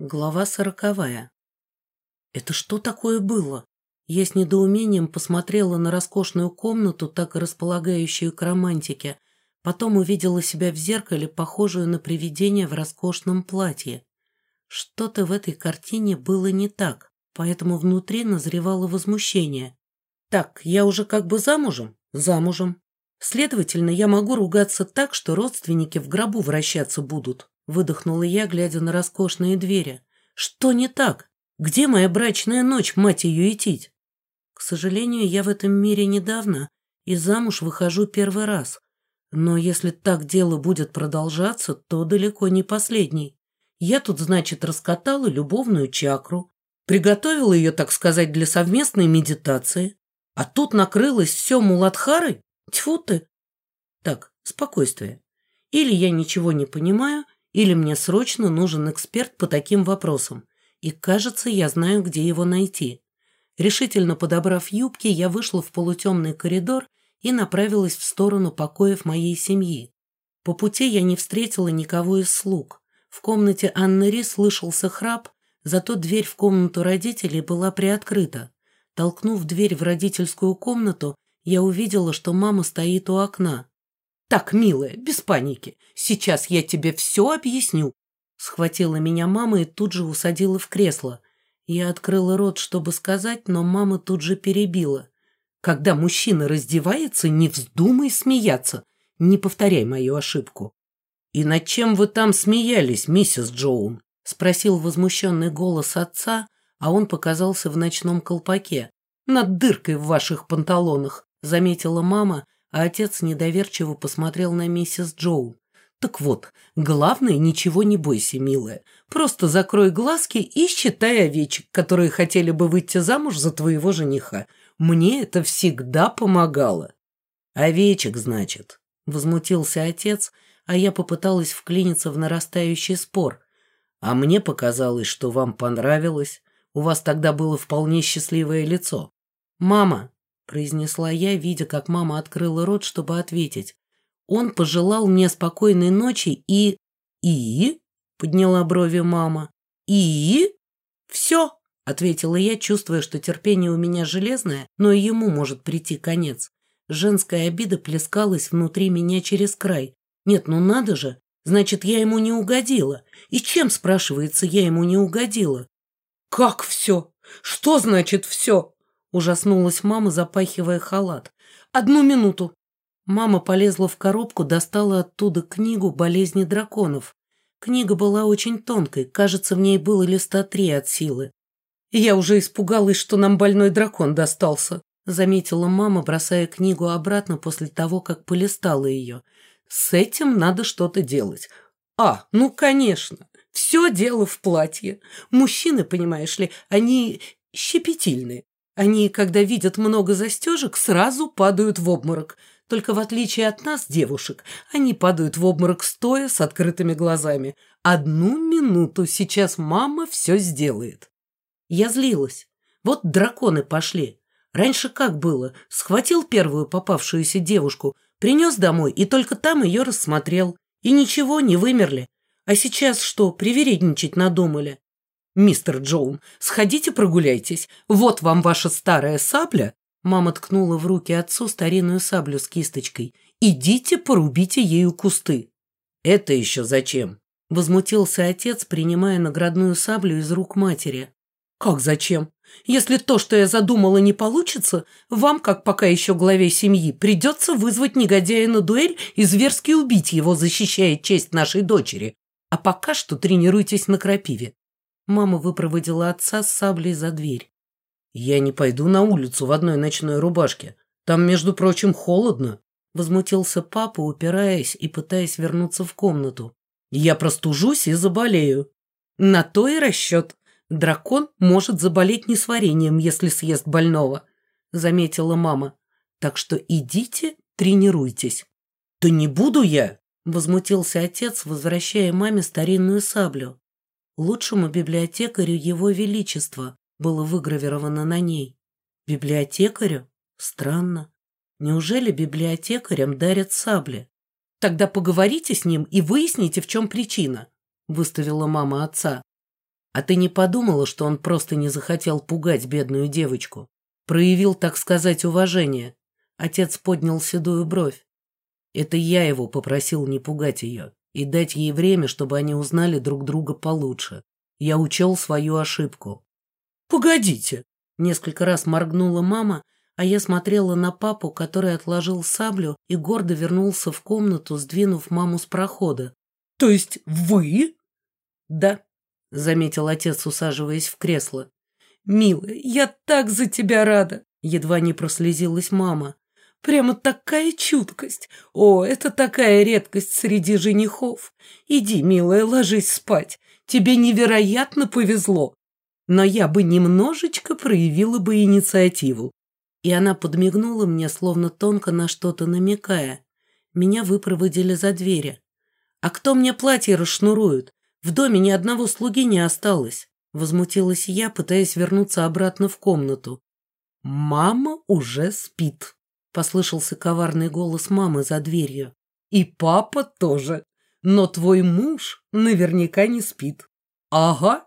Глава сороковая. Это что такое было? Я с недоумением посмотрела на роскошную комнату, так и располагающую к романтике. Потом увидела себя в зеркале, похожую на привидение в роскошном платье. Что-то в этой картине было не так, поэтому внутри назревало возмущение. Так, я уже как бы замужем? Замужем. Следовательно, я могу ругаться так, что родственники в гробу вращаться будут. Выдохнула я, глядя на роскошные двери. Что не так? Где моя брачная ночь, мать ее идтить? К сожалению, я в этом мире недавно и замуж выхожу первый раз. Но если так дело будет продолжаться, то далеко не последний. Я тут, значит, раскатала любовную чакру, приготовила ее, так сказать, для совместной медитации, а тут накрылось все муладхарой? Тьфу ты! Так, спокойствие. Или я ничего не понимаю, или мне срочно нужен эксперт по таким вопросам, и, кажется, я знаю, где его найти. Решительно подобрав юбки, я вышла в полутемный коридор и направилась в сторону покоев моей семьи. По пути я не встретила никого из слуг. В комнате Анны Ри слышался храп, зато дверь в комнату родителей была приоткрыта. Толкнув дверь в родительскую комнату, я увидела, что мама стоит у окна. «Так, милая, без паники. Сейчас я тебе все объясню». Схватила меня мама и тут же усадила в кресло. Я открыла рот, чтобы сказать, но мама тут же перебила. «Когда мужчина раздевается, не вздумай смеяться. Не повторяй мою ошибку». «И над чем вы там смеялись, миссис Джоун?» — спросил возмущенный голос отца, а он показался в ночном колпаке. «Над дыркой в ваших панталонах», — заметила мама, — а отец недоверчиво посмотрел на миссис Джоу. «Так вот, главное, ничего не бойся, милая. Просто закрой глазки и считай овечек, которые хотели бы выйти замуж за твоего жениха. Мне это всегда помогало». «Овечек, значит», — возмутился отец, а я попыталась вклиниться в нарастающий спор. «А мне показалось, что вам понравилось. У вас тогда было вполне счастливое лицо». «Мама, произнесла я, видя, как мама открыла рот, чтобы ответить. Он пожелал мне спокойной ночи и... И? Подняла брови мама. И? Все, ответила я, чувствуя, что терпение у меня железное, но ему может прийти конец. Женская обида плескалась внутри меня через край. Нет, ну надо же, значит, я ему не угодила. И чем, спрашивается, я ему не угодила? Как все? Что значит все? Ужаснулась мама, запахивая халат. «Одну минуту!» Мама полезла в коробку, достала оттуда книгу «Болезни драконов». Книга была очень тонкой, кажется, в ней было листа три от силы. «Я уже испугалась, что нам больной дракон достался», заметила мама, бросая книгу обратно после того, как полистала ее. «С этим надо что-то делать». «А, ну, конечно, все дело в платье. Мужчины, понимаешь ли, они щепетильные. Они, когда видят много застежек, сразу падают в обморок. Только в отличие от нас, девушек, они падают в обморок стоя с открытыми глазами. Одну минуту, сейчас мама все сделает. Я злилась. Вот драконы пошли. Раньше как было? Схватил первую попавшуюся девушку, принес домой и только там ее рассмотрел. И ничего, не вымерли. А сейчас что, привередничать надумали? «Мистер Джоун, сходите прогуляйтесь. Вот вам ваша старая сабля». Мама ткнула в руки отцу старинную саблю с кисточкой. «Идите, порубите ею кусты». «Это еще зачем?» Возмутился отец, принимая наградную саблю из рук матери. «Как зачем? Если то, что я задумала, не получится, вам, как пока еще главе семьи, придется вызвать негодяя на дуэль и зверски убить его, защищая честь нашей дочери. А пока что тренируйтесь на крапиве. Мама выпроводила отца с саблей за дверь. «Я не пойду на улицу в одной ночной рубашке. Там, между прочим, холодно», — возмутился папа, упираясь и пытаясь вернуться в комнату. «Я простужусь и заболею». «На то и расчет. Дракон может заболеть несварением, если съест больного», — заметила мама. «Так что идите, тренируйтесь». «Да не буду я!» — возмутился отец, возвращая маме старинную саблю. Лучшему библиотекарю Его Величества было выгравировано на ней. Библиотекарю? Странно. Неужели библиотекарям дарят сабли? Тогда поговорите с ним и выясните, в чем причина, выставила мама отца. А ты не подумала, что он просто не захотел пугать бедную девочку? Проявил, так сказать, уважение. Отец поднял седую бровь. Это я его попросил не пугать ее и дать ей время, чтобы они узнали друг друга получше. Я учел свою ошибку. «Погодите!» Несколько раз моргнула мама, а я смотрела на папу, который отложил саблю и гордо вернулся в комнату, сдвинув маму с прохода. «То есть вы?» «Да», — заметил отец, усаживаясь в кресло. «Милая, я так за тебя рада!» Едва не прослезилась мама. Прямо такая чуткость. О, это такая редкость среди женихов. Иди, милая, ложись спать. Тебе невероятно повезло. Но я бы немножечко проявила бы инициативу. И она подмигнула мне, словно тонко на что-то намекая. Меня выпроводили за двери. А кто мне платье расшнурует? В доме ни одного слуги не осталось. Возмутилась я, пытаясь вернуться обратно в комнату. Мама уже спит. Послышался коварный голос мамы за дверью. И папа тоже. Но твой муж наверняка не спит. Ага,